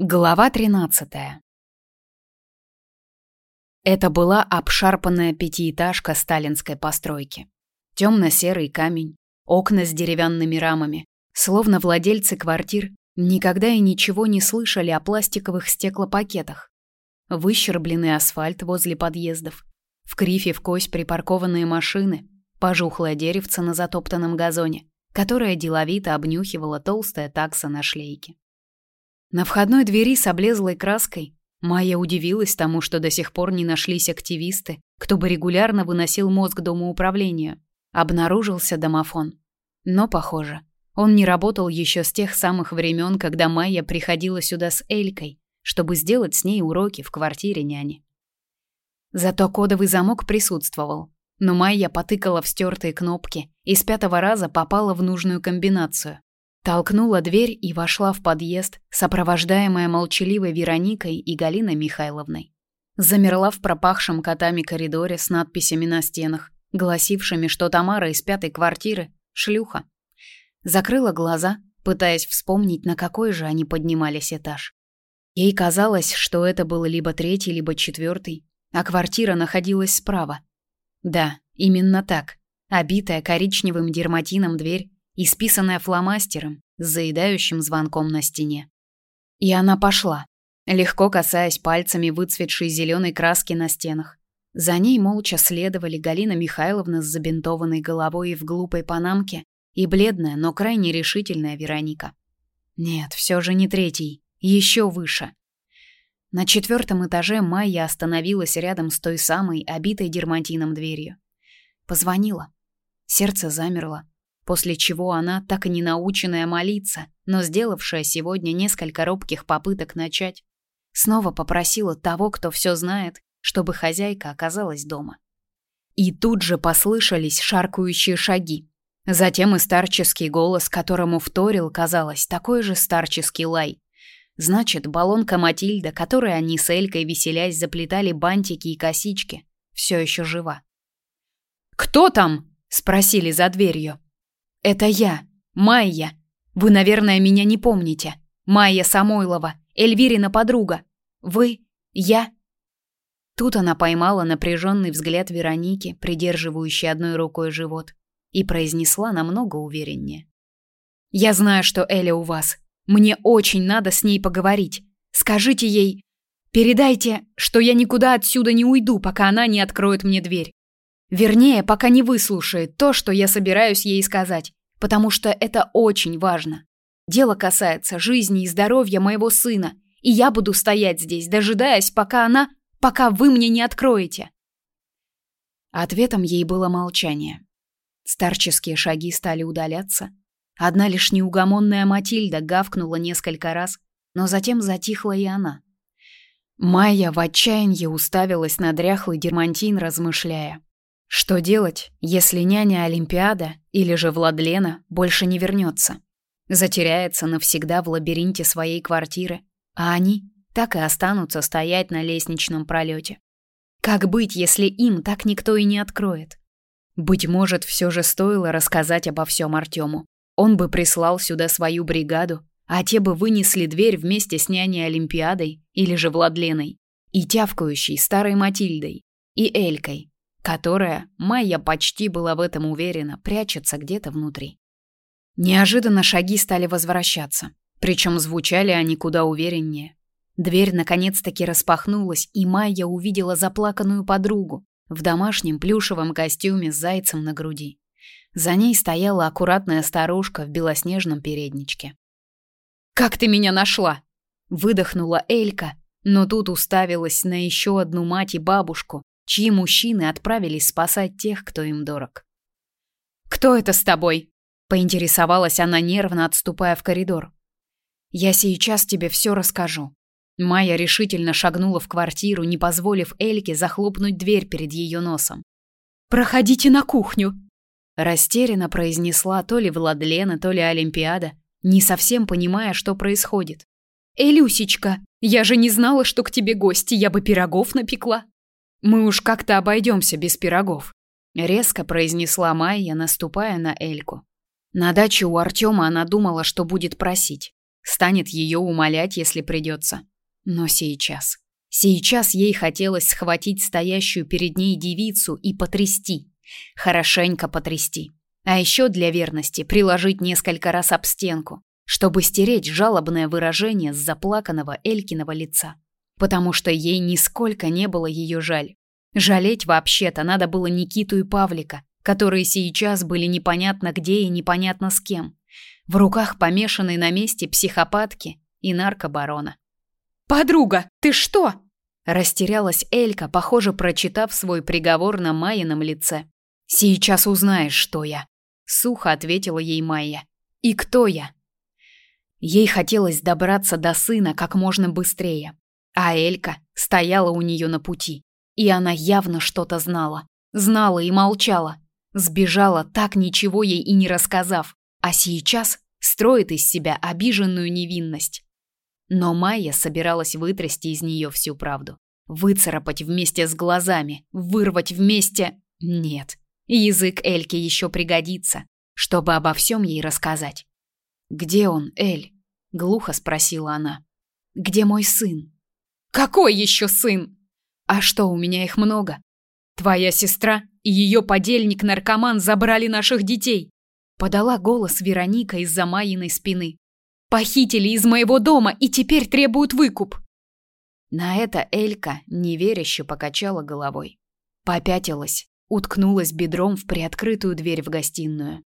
Глава 13. Это была обшарпанная пятиэтажка сталинской постройки. Темно-серый камень, окна с деревянными рамами, словно владельцы квартир никогда и ничего не слышали о пластиковых стеклопакетах. Выщербленный асфальт возле подъездов, в крифе в кость припаркованные машины, пожухлое деревце на затоптанном газоне, которое деловито обнюхивала толстая такса на шлейке. На входной двери с облезлой краской Майя удивилась тому, что до сих пор не нашлись активисты, кто бы регулярно выносил мозг домоуправлению. Обнаружился домофон. Но, похоже, он не работал еще с тех самых времен, когда Майя приходила сюда с Элькой, чтобы сделать с ней уроки в квартире няни. Зато кодовый замок присутствовал, но Майя потыкала в стертые кнопки и с пятого раза попала в нужную комбинацию. Толкнула дверь и вошла в подъезд, сопровождаемая молчаливой Вероникой и Галиной Михайловной. Замерла в пропахшем котами коридоре с надписями на стенах, гласившими, что Тамара из пятой квартиры – шлюха. Закрыла глаза, пытаясь вспомнить, на какой же они поднимались этаж. Ей казалось, что это был либо третий, либо четвертый, а квартира находилась справа. Да, именно так. Обитая коричневым дерматином дверь исписанная фломастером с заедающим звонком на стене. И она пошла, легко касаясь пальцами выцветшей зеленой краски на стенах. За ней молча следовали Галина Михайловна с забинтованной головой и в глупой панамке и бледная, но крайне решительная Вероника. Нет, все же не третий, еще выше. На четвертом этаже Майя остановилась рядом с той самой, обитой дерматином дверью. Позвонила. Сердце замерло после чего она, так и не наученная молиться, но сделавшая сегодня несколько робких попыток начать, снова попросила того, кто все знает, чтобы хозяйка оказалась дома. И тут же послышались шаркающие шаги. Затем и старческий голос, которому вторил, казалось, такой же старческий лай. Значит, баллонка Матильда, которой они с Элькой веселясь заплетали бантики и косички, все еще жива. «Кто там?» — спросили за дверью. Это я, Майя. Вы, наверное, меня не помните. Майя Самойлова, Эльвирина подруга. Вы, я. Тут она поймала напряженный взгляд Вероники, придерживающей одной рукой живот, и произнесла намного увереннее. «Я знаю, что Эля у вас. Мне очень надо с ней поговорить. Скажите ей... Передайте, что я никуда отсюда не уйду, пока она не откроет мне дверь. Вернее, пока не выслушает то, что я собираюсь ей сказать, потому что это очень важно. Дело касается жизни и здоровья моего сына, и я буду стоять здесь, дожидаясь, пока она, пока вы мне не откроете. Ответом ей было молчание. Старческие шаги стали удаляться. Одна лишь неугомонная Матильда гавкнула несколько раз, но затем затихла и она. Майя в отчаянии уставилась на дряхлый дермантин, размышляя. Что делать, если няня Олимпиада или же Владлена больше не вернется? Затеряется навсегда в лабиринте своей квартиры, а они так и останутся стоять на лестничном пролете. Как быть, если им так никто и не откроет? Быть может, все же стоило рассказать обо всем Артему. Он бы прислал сюда свою бригаду, а те бы вынесли дверь вместе с няней Олимпиадой или же Владленой, и тявкающей старой Матильдой, и Элькой, которая, Майя почти была в этом уверена, прячется где-то внутри. Неожиданно шаги стали возвращаться, причем звучали они куда увереннее. Дверь наконец-таки распахнулась, и Майя увидела заплаканную подругу в домашнем плюшевом костюме с зайцем на груди. За ней стояла аккуратная старушка в белоснежном передничке. «Как ты меня нашла?» — выдохнула Элька, но тут уставилась на еще одну мать и бабушку, чьи мужчины отправились спасать тех, кто им дорог. «Кто это с тобой?» — поинтересовалась она, нервно отступая в коридор. «Я сейчас тебе все расскажу». Майя решительно шагнула в квартиру, не позволив Эльке захлопнуть дверь перед ее носом. «Проходите на кухню!» Растерянно произнесла то ли Владлена, то ли Олимпиада, не совсем понимая, что происходит. «Элюсечка, я же не знала, что к тебе гости, я бы пирогов напекла!» Мы уж как-то обойдемся без пирогов, резко произнесла Майя, наступая на Эльку. На даче у Артема она думала, что будет просить. станет ее умолять, если придется. Но сейчас... Сейчас ей хотелось схватить стоящую перед ней девицу и потрясти. Хорошенько потрясти. А еще для верности приложить несколько раз об стенку, чтобы стереть жалобное выражение с заплаканного Элькиного лица. Потому что ей нисколько не было ее жаль. Жалеть вообще-то надо было Никиту и Павлика, которые сейчас были непонятно где и непонятно с кем. В руках помешанной на месте психопатки и наркобарона. «Подруга, ты что?» Растерялась Элька, похоже, прочитав свой приговор на Майином лице. «Сейчас узнаешь, что я», — сухо ответила ей Майя. «И кто я?» Ей хотелось добраться до сына как можно быстрее, а Элька стояла у нее на пути, и она явно что-то знала. Знала и молчала. Сбежала, так ничего ей и не рассказав, а сейчас строит из себя обиженную невинность. Но Майя собиралась вытрясти из нее всю правду. Выцарапать вместе с глазами, вырвать вместе... Нет, язык Эльки еще пригодится, чтобы обо всем ей рассказать. «Где он, Эль?» — глухо спросила она. «Где мой сын?» «Какой еще сын?» «А что, у меня их много?» «Твоя сестра и ее подельник-наркоман забрали наших детей!» Подала голос Вероника из-за Майиной спины. Похитили из моего дома и теперь требуют выкуп. На это Элька неверяще покачала головой. Попятилась, уткнулась бедром в приоткрытую дверь в гостиную.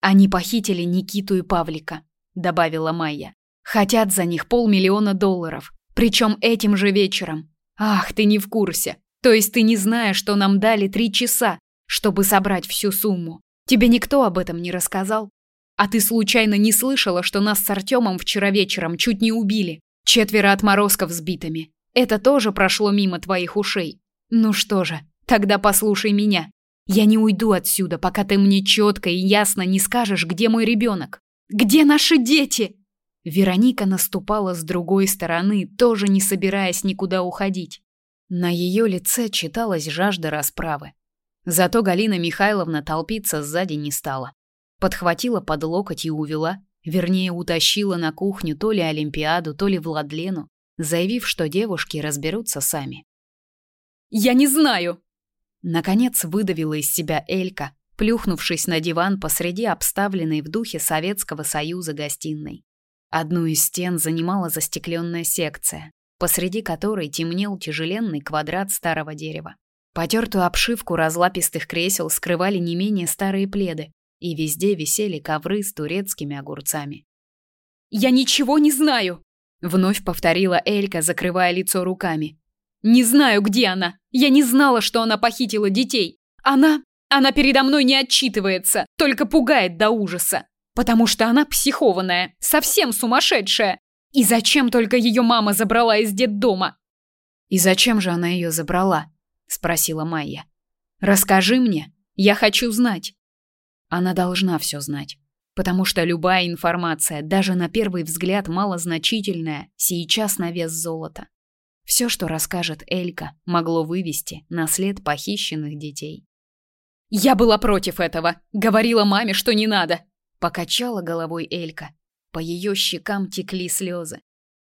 Они похитили Никиту и Павлика, добавила Майя. Хотят за них полмиллиона долларов, причем этим же вечером. Ах, ты не в курсе. То есть ты не знаешь, что нам дали три часа, чтобы собрать всю сумму. Тебе никто об этом не рассказал? А ты случайно не слышала, что нас с Артемом вчера вечером чуть не убили? Четверо отморозков сбитыми. Это тоже прошло мимо твоих ушей. Ну что же, тогда послушай меня. Я не уйду отсюда, пока ты мне четко и ясно не скажешь, где мой ребенок. Где наши дети? Вероника наступала с другой стороны, тоже не собираясь никуда уходить. На ее лице читалась жажда расправы. Зато Галина Михайловна толпиться сзади не стала подхватила под локоть и увела, вернее, утащила на кухню то ли Олимпиаду, то ли Владлену, заявив, что девушки разберутся сами. «Я не знаю!» Наконец выдавила из себя Элька, плюхнувшись на диван посреди обставленной в духе Советского Союза гостиной. Одну из стен занимала застекленная секция, посреди которой темнел тяжеленный квадрат старого дерева. Потертую обшивку разлапистых кресел скрывали не менее старые пледы, и везде висели ковры с турецкими огурцами. «Я ничего не знаю!» — вновь повторила Элька, закрывая лицо руками. «Не знаю, где она. Я не знала, что она похитила детей. Она... Она передо мной не отчитывается, только пугает до ужаса. Потому что она психованная, совсем сумасшедшая. И зачем только ее мама забрала из детдома?» «И зачем же она ее забрала?» — спросила Майя. «Расскажи мне, я хочу знать». Она должна все знать. Потому что любая информация, даже на первый взгляд малозначительная, сейчас на вес золота. Все, что расскажет Элька, могло вывести на след похищенных детей. «Я была против этого. Говорила маме, что не надо». Покачала головой Элька. По ее щекам текли слезы.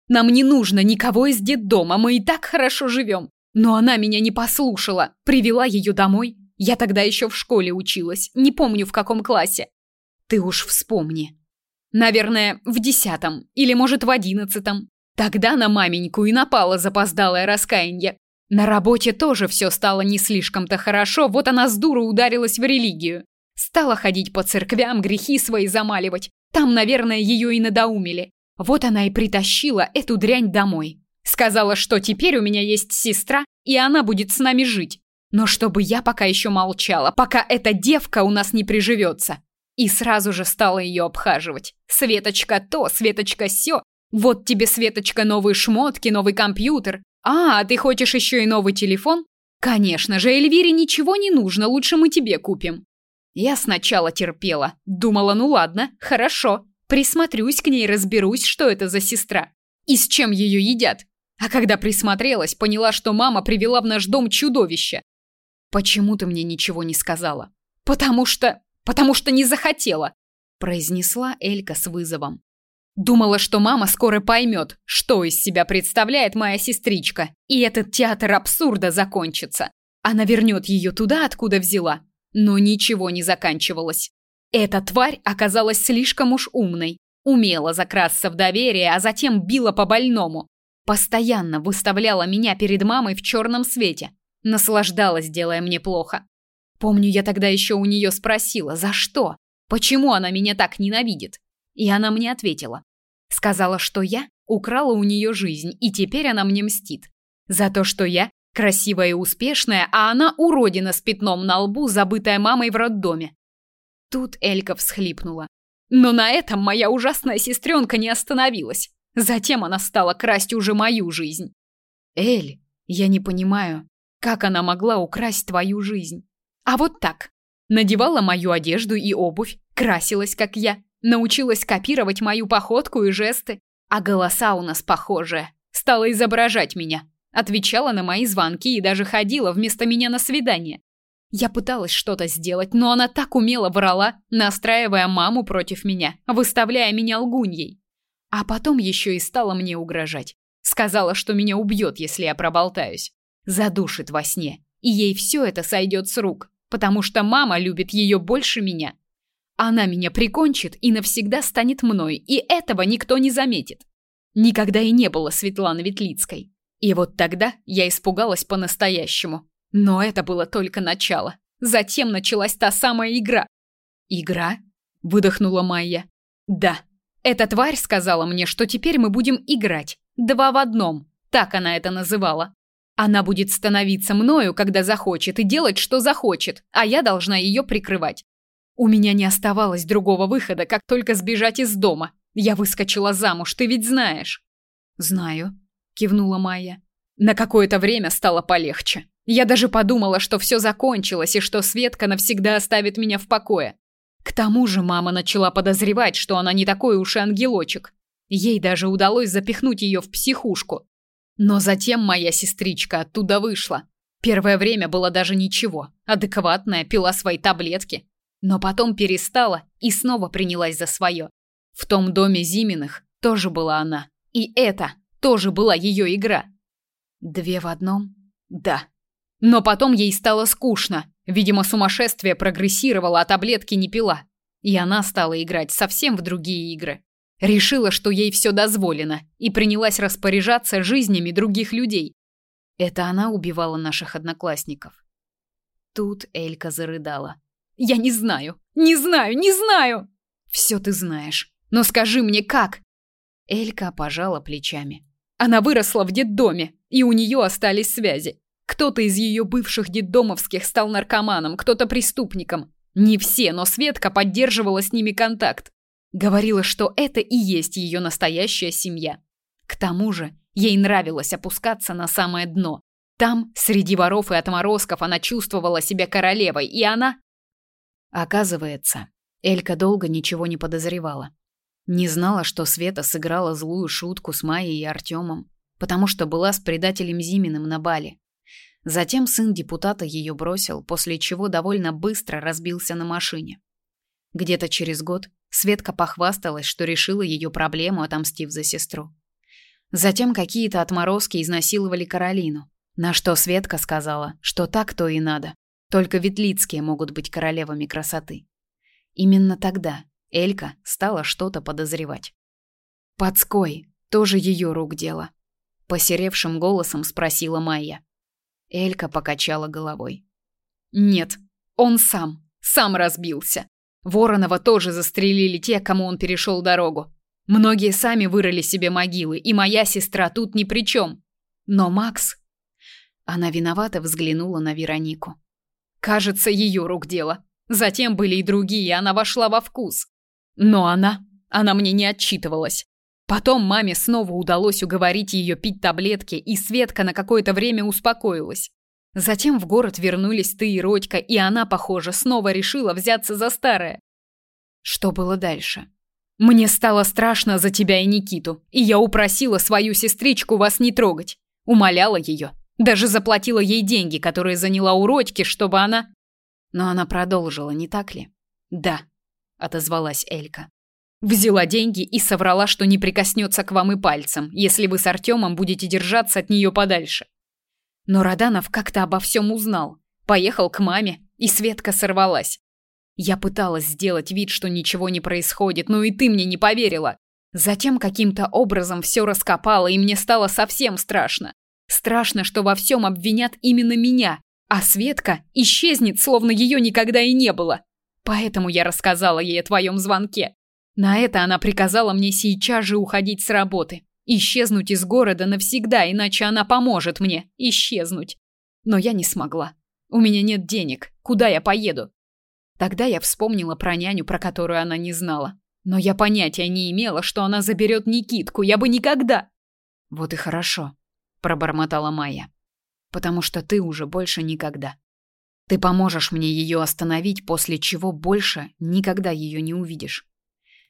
«Нам не нужно никого из детдома, мы и так хорошо живем. Но она меня не послушала, привела ее домой, я тогда еще в школе училась, не помню в каком классе. Ты уж вспомни. Наверное, в десятом или, может, в одиннадцатом. Тогда на маменьку и напало запоздалое раскаяние. На работе тоже все стало не слишком-то хорошо, вот она с дуру ударилась в религию. Стала ходить по церквям, грехи свои замаливать. Там, наверное, ее и надоумили. Вот она и притащила эту дрянь домой. Сказала, что теперь у меня есть сестра, и она будет с нами жить. Но чтобы я пока еще молчала, пока эта девка у нас не приживется. И сразу же стала ее обхаживать. Светочка то, Светочка сё. Вот тебе, Светочка, новые шмотки, новый компьютер. А, ты хочешь еще и новый телефон? Конечно же, Эльвире ничего не нужно, лучше мы тебе купим. Я сначала терпела. Думала, ну ладно, хорошо. Присмотрюсь к ней, разберусь, что это за сестра. И с чем ее едят. А когда присмотрелась, поняла, что мама привела в наш дом чудовище. Почему ты мне ничего не сказала? Потому что... Потому что не захотела, произнесла Элька с вызовом. Думала, что мама скоро поймет, что из себя представляет моя сестричка, и этот театр абсурда закончится. Она вернет ее туда, откуда взяла. Но ничего не заканчивалось. Эта тварь оказалась слишком уж умной. Умела закрасться в доверие, а затем била по больному. Постоянно выставляла меня перед мамой в черном свете. Наслаждалась, делая мне плохо. Помню, я тогда еще у нее спросила, за что? Почему она меня так ненавидит? И она мне ответила. Сказала, что я украла у нее жизнь, и теперь она мне мстит. За то, что я красивая и успешная, а она уродина с пятном на лбу, забытая мамой в роддоме. Тут Элька всхлипнула. Но на этом моя ужасная сестренка не остановилась. Затем она стала красть уже мою жизнь. Эль, я не понимаю, как она могла украсть твою жизнь? А вот так. Надевала мою одежду и обувь, красилась, как я, научилась копировать мою походку и жесты, а голоса у нас похожие. Стала изображать меня, отвечала на мои звонки и даже ходила вместо меня на свидание. Я пыталась что-то сделать, но она так умело врала, настраивая маму против меня, выставляя меня лгуньей. А потом еще и стала мне угрожать. Сказала, что меня убьет, если я проболтаюсь. Задушит во сне, и ей все это сойдет с рук потому что мама любит ее больше меня. Она меня прикончит и навсегда станет мной, и этого никто не заметит. Никогда и не было Светланы Ветлицкой. И вот тогда я испугалась по-настоящему. Но это было только начало. Затем началась та самая игра. «Игра?» – выдохнула Майя. «Да. Эта тварь сказала мне, что теперь мы будем играть. Два в одном. Так она это называла. Она будет становиться мною, когда захочет, и делать, что захочет, а я должна ее прикрывать. У меня не оставалось другого выхода, как только сбежать из дома. Я выскочила замуж, ты ведь знаешь. Знаю, кивнула Майя. На какое-то время стало полегче. Я даже подумала, что все закончилось и что Светка навсегда оставит меня в покое. К тому же мама начала подозревать, что она не такой уж и ангелочек. Ей даже удалось запихнуть ее в психушку. Но затем моя сестричка оттуда вышла. Первое время было даже ничего, адекватная, пила свои таблетки. Но потом перестала и снова принялась за свое. В том доме Зиминых тоже была она. И это тоже была ее игра. Две в одном? Да. Но потом ей стало скучно. Видимо, сумасшествие прогрессировало, а таблетки не пила. И она стала играть совсем в другие игры. Решила, что ей все дозволено, и принялась распоряжаться жизнями других людей. Это она убивала наших одноклассников. Тут Элька зарыдала. «Я не знаю, не знаю, не знаю!» «Все ты знаешь. Но скажи мне, как?» Элька пожала плечами. Она выросла в детдоме, и у нее остались связи. Кто-то из ее бывших детдомовских стал наркоманом, кто-то преступником. Не все, но Светка поддерживала с ними контакт. Говорила, что это и есть ее настоящая семья. К тому же, ей нравилось опускаться на самое дно. Там, среди воров и отморозков, она чувствовала себя королевой, и она... Оказывается, Элька долго ничего не подозревала. Не знала, что Света сыграла злую шутку с Майей и Артемом, потому что была с предателем Зиминым на бале. Затем сын депутата ее бросил, после чего довольно быстро разбился на машине. Где-то через год Светка похвасталась, что решила ее проблему, отомстив за сестру. Затем какие-то отморозки изнасиловали Каролину, на что Светка сказала, что так то и надо. Только Ветлицкие могут быть королевами красоты. Именно тогда Элька стала что-то подозревать. «Подской, тоже ее рук дело», — посеревшим голосом спросила Майя. Элька покачала головой. «Нет, он сам, сам разбился. Воронова тоже застрелили те, кому он перешел дорогу. Многие сами вырыли себе могилы, и моя сестра тут ни при чем. Но Макс... Она виновато взглянула на Веронику. Кажется, ее рук дело. Затем были и другие, она вошла во вкус. Но она... Она мне не отчитывалась. Потом маме снова удалось уговорить ее пить таблетки, и Светка на какое-то время успокоилась. Затем в город вернулись ты и Родька, и она, похоже, снова решила взяться за старое. Что было дальше? Мне стало страшно за тебя и Никиту, и я упросила свою сестричку вас не трогать. Умоляла ее. Даже заплатила ей деньги, которые заняла у Родьки, чтобы она... Но она продолжила, не так ли? Да, отозвалась Элька. Взяла деньги и соврала, что не прикоснется к вам и пальцем, если вы с Артемом будете держаться от нее подальше. Но Раданов как-то обо всем узнал. Поехал к маме, и Светка сорвалась. Я пыталась сделать вид, что ничего не происходит, но и ты мне не поверила. Затем каким-то образом все раскопала, и мне стало совсем страшно. Страшно, что во всем обвинят именно меня, а Светка исчезнет, словно ее никогда и не было. Поэтому я рассказала ей о твоем звонке. На это она приказала мне сейчас же уходить с работы. Исчезнуть из города навсегда, иначе она поможет мне исчезнуть. Но я не смогла. У меня нет денег. Куда я поеду? Тогда я вспомнила про няню, про которую она не знала. Но я понятия не имела, что она заберет Никитку. Я бы никогда. Вот и хорошо, пробормотала Майя. Потому что ты уже больше никогда. Ты поможешь мне ее остановить, после чего больше никогда ее не увидишь.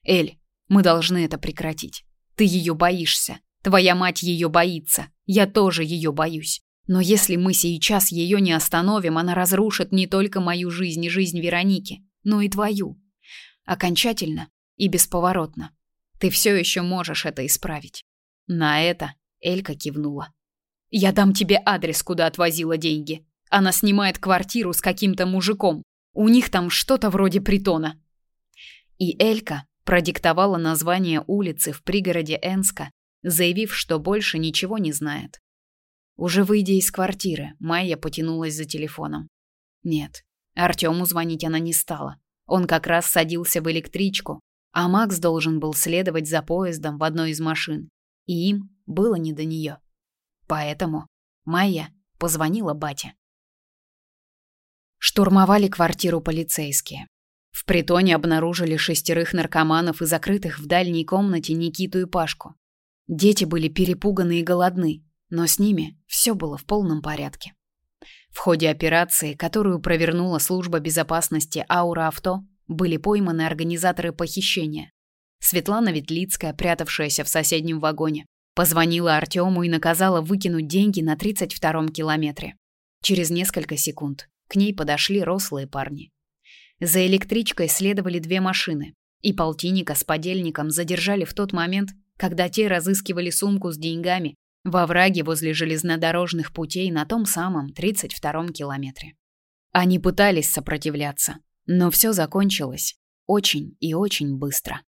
Эль, мы должны это прекратить. Ты ее боишься. Твоя мать ее боится. Я тоже ее боюсь. Но если мы сейчас ее не остановим, она разрушит не только мою жизнь и жизнь Вероники, но и твою. Окончательно и бесповоротно. Ты все еще можешь это исправить. На это Элька кивнула. Я дам тебе адрес, куда отвозила деньги. Она снимает квартиру с каким-то мужиком. У них там что-то вроде притона. И Элька продиктовала название улицы в пригороде Энска, заявив, что больше ничего не знает. Уже выйдя из квартиры, Майя потянулась за телефоном. Нет, Артему звонить она не стала. Он как раз садился в электричку, а Макс должен был следовать за поездом в одной из машин, и им было не до нее. Поэтому Майя позвонила бате. Штурмовали квартиру полицейские. В притоне обнаружили шестерых наркоманов и закрытых в дальней комнате Никиту и Пашку. Дети были перепуганы и голодны, но с ними все было в полном порядке. В ходе операции, которую провернула служба безопасности Аура Авто, были пойманы организаторы похищения. Светлана Ветлицкая, прятавшаяся в соседнем вагоне, позвонила Артему и наказала выкинуть деньги на 32-м километре. Через несколько секунд к ней подошли рослые парни. За электричкой следовали две машины, и полтинника с подельником задержали в тот момент, когда те разыскивали сумку с деньгами во враге возле железнодорожных путей на том самом 32-м километре. Они пытались сопротивляться, но все закончилось очень и очень быстро.